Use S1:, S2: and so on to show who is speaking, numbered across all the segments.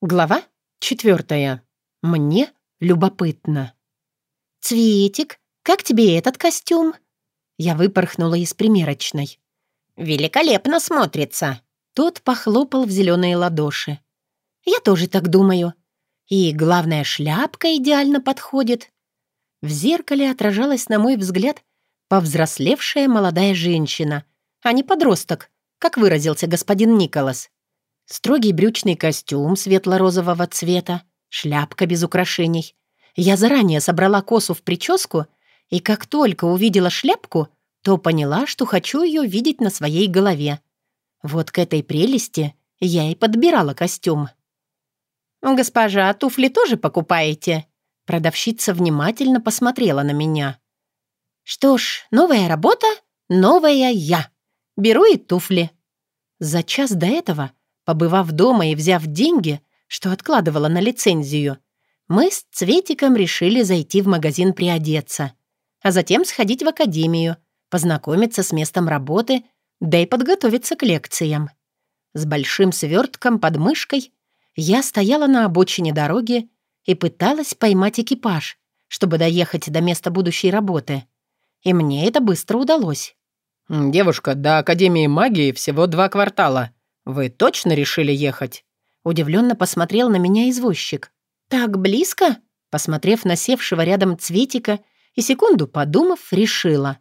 S1: Глава четвертая. Мне любопытно. «Цветик, как тебе этот костюм?» Я выпорхнула из примерочной.
S2: «Великолепно смотрится!»
S1: Тот похлопал в зеленые ладоши. «Я тоже так думаю. И, главная шляпка идеально подходит». В зеркале отражалась, на мой взгляд, повзрослевшая молодая женщина, а не подросток, как выразился господин Николас. Строгий брючный костюм светло-розового цвета, шляпка без украшений. Я заранее собрала косу в прическу, и как только увидела шляпку, то поняла, что хочу ее видеть на своей голове. Вот к этой прелести я и подбирала костюм. «Госпожа, туфли тоже покупаете?» Продавщица внимательно посмотрела на меня. «Что ж, новая работа, новая я. Беру и туфли». За час до этого Побывав дома и взяв деньги, что откладывала на лицензию, мы с Цветиком решили зайти в магазин приодеться, а затем сходить в академию, познакомиться с местом работы, да и подготовиться к лекциям. С большим свертком под мышкой я стояла на обочине дороги и пыталась поймать экипаж, чтобы доехать до места будущей работы. И мне это быстро удалось.
S3: «Девушка, до Академии магии всего два квартала», «Вы точно решили ехать?»
S1: Удивленно посмотрел на меня извозчик. «Так близко?» Посмотрев на севшего рядом Цветика и секунду подумав, решила.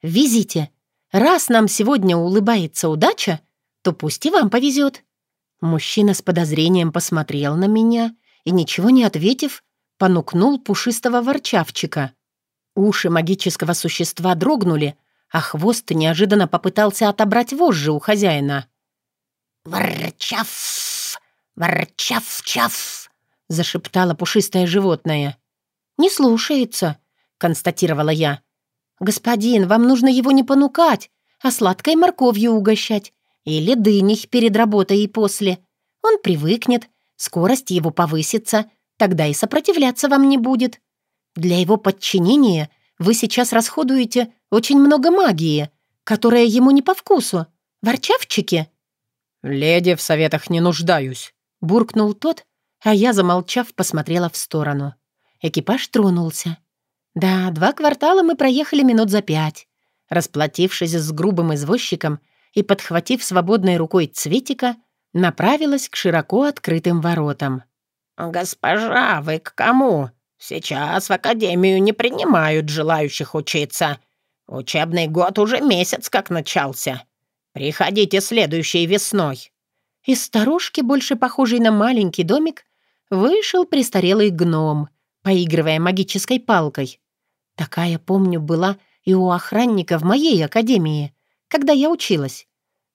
S1: «Везите. Раз нам сегодня улыбается удача, то пусть и вам повезет». Мужчина с подозрением посмотрел на меня и, ничего не ответив, понукнул пушистого ворчавчика. Уши магического существа дрогнули, а хвост неожиданно попытался отобрать вожжи у хозяина.
S2: «Ворчав! Ворчав-чав!»
S1: — зашептало пушистое животное. «Не слушается», — констатировала я. «Господин, вам нужно его не понукать, а сладкой морковью угощать или дыней перед работой и после. Он привыкнет, скорость его повысится, тогда и сопротивляться вам не будет. Для его подчинения вы сейчас расходуете очень много магии, которая ему не по вкусу. Ворчавчики?»
S3: «Леди, в советах не нуждаюсь», —
S1: буркнул тот, а я, замолчав, посмотрела в сторону. Экипаж тронулся. Да, два квартала мы проехали минут за пять. Расплатившись с грубым извозчиком и подхватив свободной рукой цветика, направилась к широко открытым воротам.
S2: «Госпожа, вы к кому? Сейчас в академию не принимают желающих учиться. Учебный год уже месяц как начался. «Приходите следующей весной».
S1: Из старушки, больше похожей на маленький домик, вышел престарелый гном, поигрывая магической палкой. Такая, помню, была и у охранника в моей академии, когда я училась.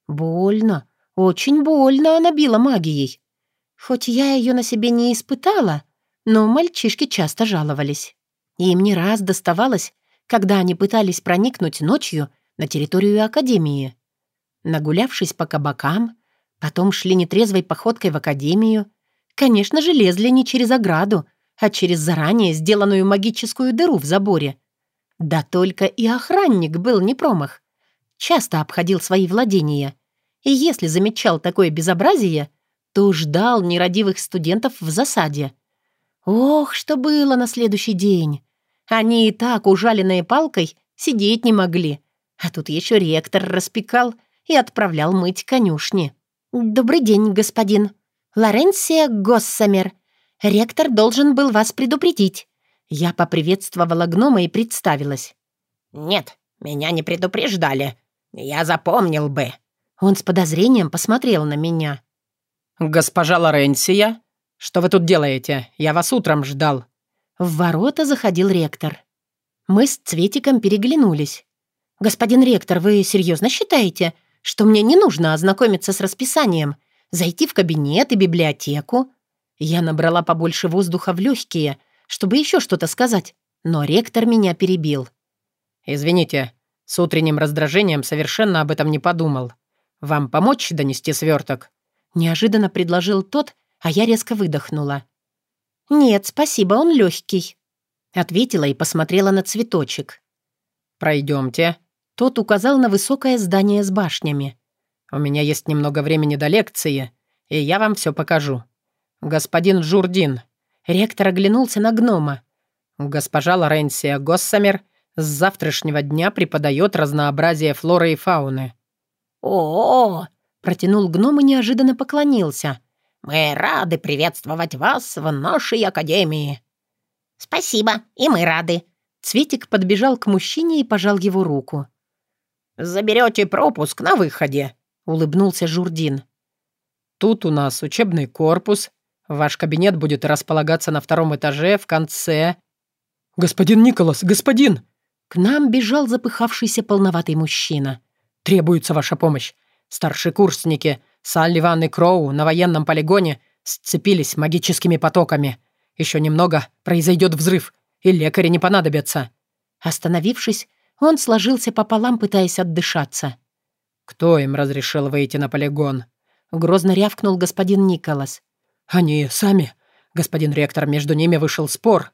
S1: Больно, очень больно она била магией. Хоть я ее на себе не испытала, но мальчишки часто жаловались. Им не раз доставалось, когда они пытались проникнуть ночью на территорию академии. Нагулявшись по кабакам, потом шли нетрезвой походкой в академию. Конечно же, лезли не через ограду, а через заранее сделанную магическую дыру в заборе. Да только и охранник был не промах. Часто обходил свои владения. И если замечал такое безобразие, то ждал нерадивых студентов в засаде. Ох, что было на следующий день! Они и так, ужаленные палкой, сидеть не могли. А тут еще ректор распекал и отправлял мыть конюшни. «Добрый день, господин. Лоренция Госсамер. Ректор должен был вас предупредить». Я поприветствовала гнома и представилась.
S2: «Нет, меня не предупреждали. Я запомнил бы».
S1: Он с подозрением посмотрел на меня.
S3: «Госпожа Лоренция, что вы тут делаете? Я вас утром ждал».
S1: В ворота заходил ректор. Мы с Цветиком переглянулись. «Господин ректор, вы серьезно считаете, что мне не нужно ознакомиться с расписанием, зайти в кабинет и библиотеку. Я набрала побольше воздуха в легкие, чтобы еще что-то сказать, но ректор меня перебил.
S3: «Извините, с утренним раздражением совершенно об этом не подумал. Вам помочь донести сверток?»
S1: Неожиданно предложил тот, а я резко выдохнула. «Нет, спасибо, он легкий», — ответила и посмотрела на цветочек.
S3: Пройдемте.
S1: Тот указал на высокое здание с башнями.
S3: «У меня есть немного времени до лекции, и я вам все покажу. господин Журдин».
S1: Ректор оглянулся на гнома.
S3: «Госпожа Лоренсия Госсамер с завтрашнего дня преподает разнообразие флоры и фауны».
S2: «О-о-о!»
S1: — протянул гном и неожиданно поклонился.
S2: «Мы рады приветствовать вас в нашей академии».
S4: «Спасибо, и мы рады».
S1: Цветик подбежал к мужчине и пожал его руку.
S2: «Заберете пропуск на выходе», —
S1: улыбнулся Журдин.
S3: «Тут у нас учебный корпус. Ваш кабинет будет располагаться на втором этаже в конце...» «Господин Николас, господин!»
S1: К нам бежал запыхавшийся полноватый мужчина.
S3: «Требуется ваша помощь. Старшие курсники Салливан и Кроу на военном полигоне сцепились магическими потоками. Еще немного, произойдет взрыв, и лекари не понадобятся».
S1: Остановившись, он сложился пополам, пытаясь отдышаться.
S3: «Кто им разрешил выйти на полигон?»
S1: Грозно рявкнул господин Николас.
S3: «Они сами. Господин ректор, между ними вышел спор».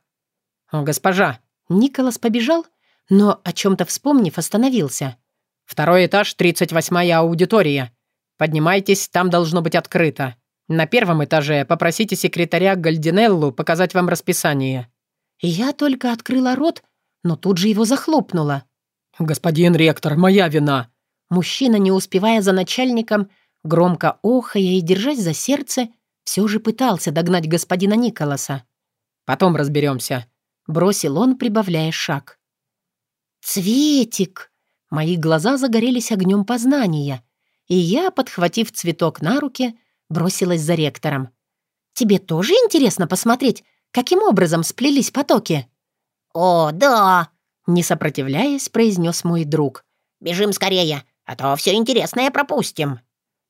S3: «Госпожа».
S1: Николас побежал, но, о чем-то вспомнив, остановился.
S3: «Второй этаж, 38-я аудитория. Поднимайтесь, там должно быть открыто. На первом этаже попросите секретаря Гальдинеллу показать вам расписание».
S1: Я только открыла рот, но тут же его захлопнула.
S3: «Господин ректор, моя вина!»
S1: Мужчина, не успевая за начальником, громко охая и держась за сердце, все же пытался догнать господина Николаса.
S3: «Потом разберемся», —
S1: бросил он, прибавляя шаг. «Цветик!» Мои глаза загорелись огнем познания, и я, подхватив цветок на руки, бросилась за ректором. «Тебе тоже интересно посмотреть, каким образом сплелись потоки?»
S4: «О, да!»
S1: Не сопротивляясь, произнес мой друг.
S4: «Бежим скорее, а то все интересное пропустим».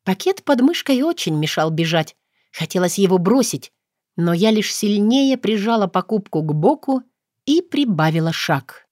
S1: Пакет под мышкой очень мешал бежать. Хотелось его бросить, но я лишь сильнее прижала покупку к боку и прибавила шаг.